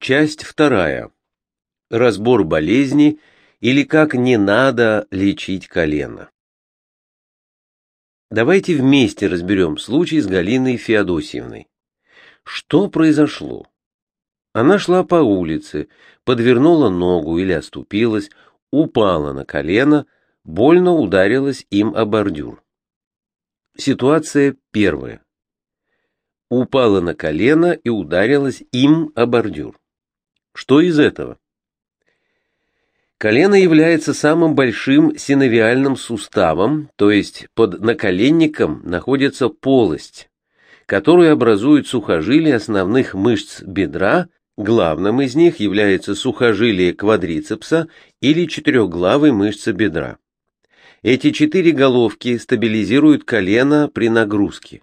Часть вторая. Разбор болезни или как не надо лечить колено. Давайте вместе разберем случай с Галиной Феодосиевной. Что произошло? Она шла по улице, подвернула ногу или оступилась, упала на колено, больно ударилась им о бордюр. Ситуация первая. Упала на колено и ударилась им о бордюр. Что из этого? Колено является самым большим синовиальным суставом, то есть под наколенником находится полость, которую образуют сухожилия основных мышц бедра, главным из них является сухожилие квадрицепса или четырехглавой мышцы бедра. Эти четыре головки стабилизируют колено при нагрузке.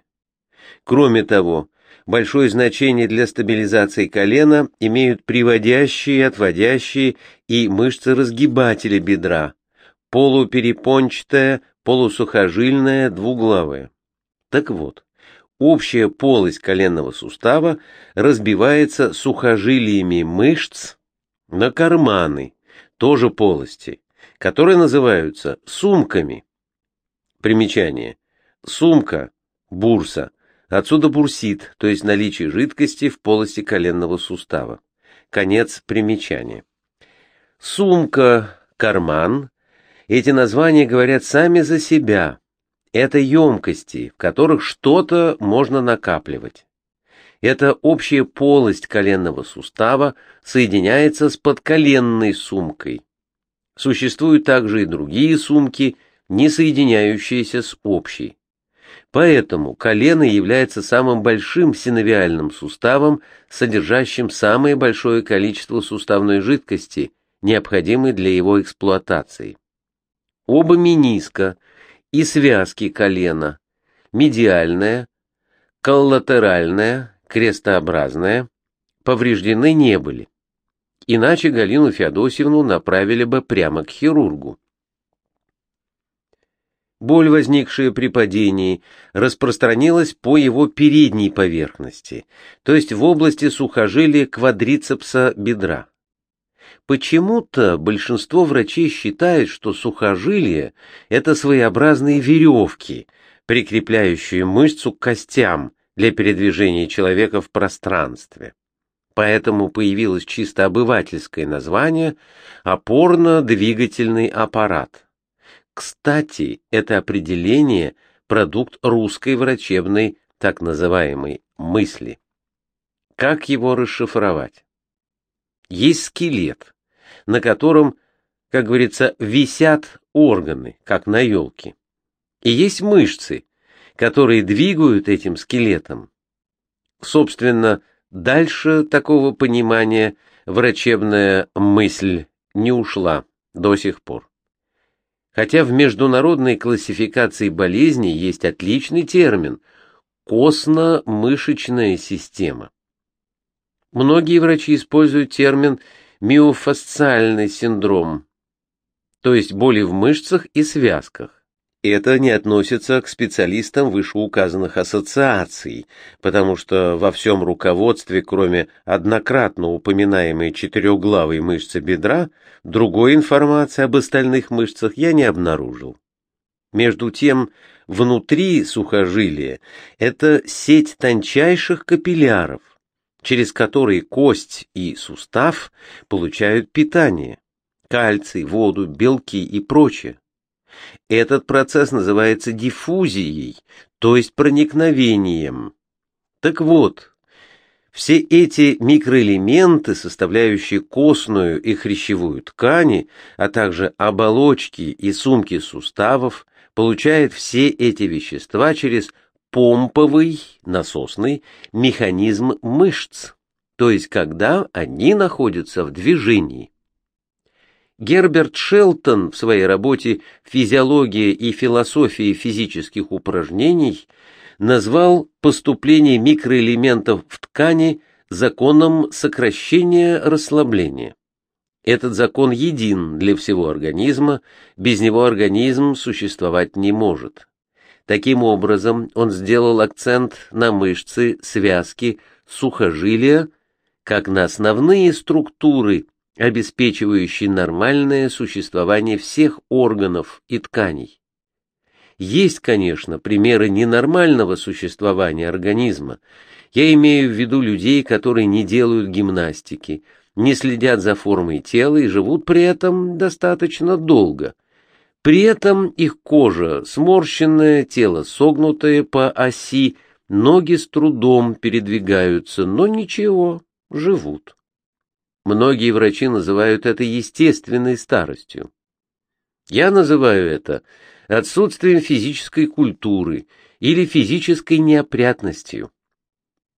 Кроме того, Большое значение для стабилизации колена имеют приводящие, отводящие и мышцы-разгибатели бедра, полуперепончатая, полусухожильная, двуглавая. Так вот, общая полость коленного сустава разбивается сухожилиями мышц на карманы, тоже полости, которые называются сумками. Примечание. Сумка, бурса, Отсюда бурсит, то есть наличие жидкости в полости коленного сустава. Конец примечания. Сумка, карман. Эти названия говорят сами за себя. Это емкости, в которых что-то можно накапливать. Эта общая полость коленного сустава соединяется с подколенной сумкой. Существуют также и другие сумки, не соединяющиеся с общей. Поэтому колено является самым большим синовиальным суставом, содержащим самое большое количество суставной жидкости, необходимой для его эксплуатации. Оба мениска и связки колена, медиальная, коллатеральная, крестообразная, повреждены не были. Иначе Галину Феодосьевну направили бы прямо к хирургу. Боль, возникшая при падении, распространилась по его передней поверхности, то есть в области сухожилия квадрицепса бедра. Почему-то большинство врачей считает, что сухожилия – это своеобразные веревки, прикрепляющие мышцу к костям для передвижения человека в пространстве. Поэтому появилось чисто обывательское название «опорно-двигательный аппарат». Кстати, это определение – продукт русской врачебной так называемой мысли. Как его расшифровать? Есть скелет, на котором, как говорится, висят органы, как на елке. И есть мышцы, которые двигают этим скелетом. Собственно, дальше такого понимания врачебная мысль не ушла до сих пор хотя в международной классификации болезней есть отличный термин – костно-мышечная система. Многие врачи используют термин миофасциальный синдром, то есть боли в мышцах и связках. Это не относится к специалистам вышеуказанных ассоциаций, потому что во всем руководстве, кроме однократно упоминаемой четырехглавой мышцы бедра, другой информации об остальных мышцах я не обнаружил. Между тем, внутри сухожилия это сеть тончайших капилляров, через которые кость и сустав получают питание, кальций, воду, белки и прочее. Этот процесс называется диффузией, то есть проникновением. Так вот, все эти микроэлементы, составляющие костную и хрящевую ткани, а также оболочки и сумки суставов, получают все эти вещества через помповый, насосный механизм мышц, то есть когда они находятся в движении. Герберт Шелтон в своей работе «Физиология и философия физических упражнений» назвал поступление микроэлементов в ткани законом сокращения расслабления. Этот закон един для всего организма, без него организм существовать не может. Таким образом, он сделал акцент на мышцы, связки, сухожилия, как на основные структуры, обеспечивающие нормальное существование всех органов и тканей. Есть, конечно, примеры ненормального существования организма. Я имею в виду людей, которые не делают гимнастики, не следят за формой тела и живут при этом достаточно долго. При этом их кожа сморщенная, тело согнутое по оси, ноги с трудом передвигаются, но ничего, живут. Многие врачи называют это естественной старостью. Я называю это отсутствием физической культуры или физической неопрятностью.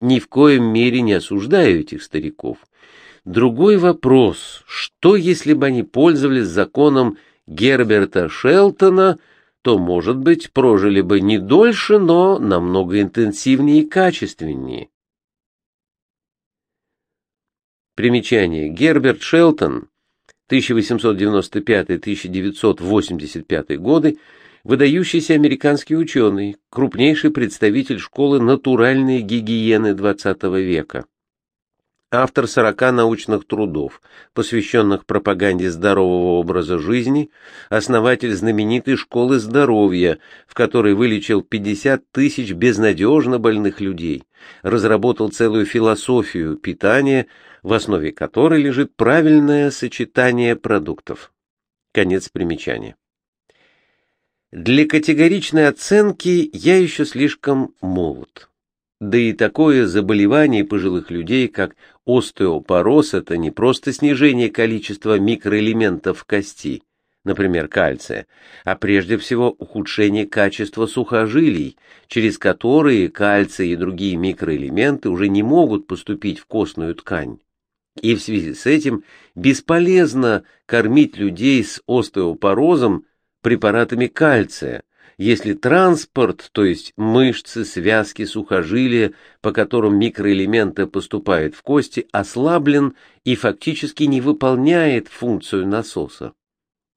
Ни в коем мере не осуждаю этих стариков. Другой вопрос, что если бы они пользовались законом Герберта Шелтона, то, может быть, прожили бы не дольше, но намного интенсивнее и качественнее. Примечание. Герберт Шелтон, 1895-1985 годы, выдающийся американский ученый, крупнейший представитель школы натуральной гигиены XX века. Автор 40 научных трудов, посвященных пропаганде здорового образа жизни, основатель знаменитой школы здоровья, в которой вылечил 50 тысяч безнадежно больных людей, разработал целую философию питания, в основе которой лежит правильное сочетание продуктов. Конец примечания. Для категоричной оценки я еще слишком молод. Да и такое заболевание пожилых людей, как остеопороз, это не просто снижение количества микроэлементов в кости, например, кальция, а прежде всего ухудшение качества сухожилий, через которые кальций и другие микроэлементы уже не могут поступить в костную ткань. И в связи с этим бесполезно кормить людей с остеопорозом препаратами кальция, если транспорт, то есть мышцы, связки, сухожилия, по которым микроэлементы поступают в кости, ослаблен и фактически не выполняет функцию насоса.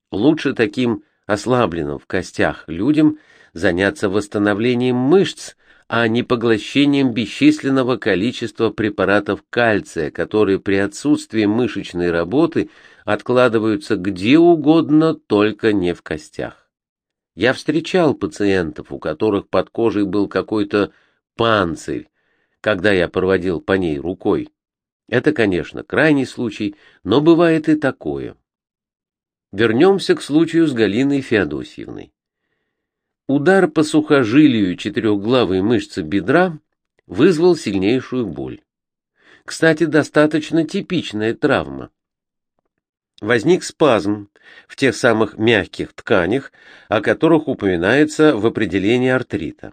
Лучше таким ослабленным в костях людям заняться восстановлением мышц, а не поглощением бесчисленного количества препаратов кальция, которые при отсутствии мышечной работы откладываются где угодно, только не в костях. Я встречал пациентов, у которых под кожей был какой-то панцирь, когда я проводил по ней рукой. Это, конечно, крайний случай, но бывает и такое. Вернемся к случаю с Галиной Феодосьевной. Удар по сухожилию четырехглавой мышцы бедра вызвал сильнейшую боль. Кстати, достаточно типичная травма возник спазм в тех самых мягких тканях, о которых упоминается в определении артрита.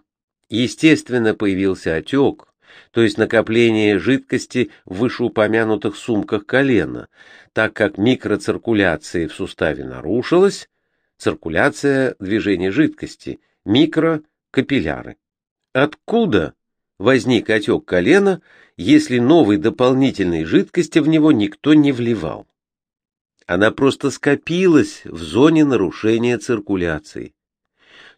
Естественно, появился отек, то есть накопление жидкости в вышеупомянутых сумках колена, так как микроциркуляция в суставе нарушилась, циркуляция движения жидкости, микрокапилляры. Откуда возник отек колена, если новой дополнительной жидкости в него никто не вливал? Она просто скопилась в зоне нарушения циркуляции.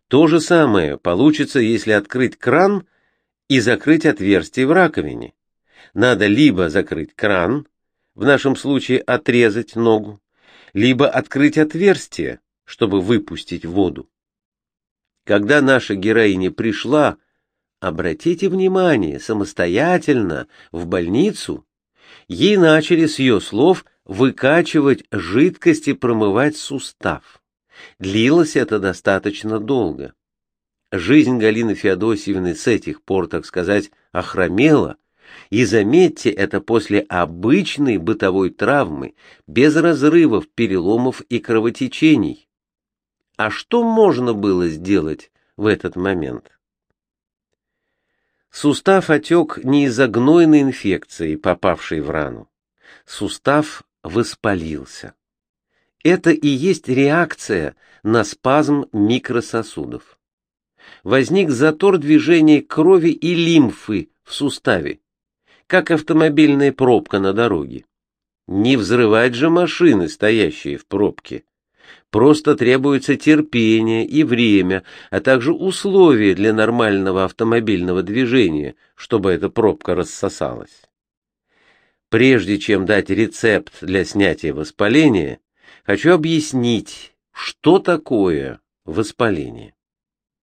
То же самое получится, если открыть кран и закрыть отверстие в раковине. Надо либо закрыть кран, в нашем случае отрезать ногу, либо открыть отверстие, чтобы выпустить воду. Когда наша героиня пришла, обратите внимание, самостоятельно в больницу, ей начали с ее слов выкачивать жидкость и промывать сустав. Длилось это достаточно долго. Жизнь Галины Феодосиевны с этих пор, так сказать, охромела, и заметьте, это после обычной бытовой травмы, без разрывов, переломов и кровотечений. А что можно было сделать в этот момент? Сустав отек не из-за гнойной инфекции, попавшей в рану. Сустав воспалился. Это и есть реакция на спазм микрососудов. Возник затор движения крови и лимфы в суставе, как автомобильная пробка на дороге. Не взрывать же машины, стоящие в пробке. Просто требуется терпение и время, а также условия для нормального автомобильного движения, чтобы эта пробка рассосалась. Прежде чем дать рецепт для снятия воспаления, хочу объяснить, что такое воспаление.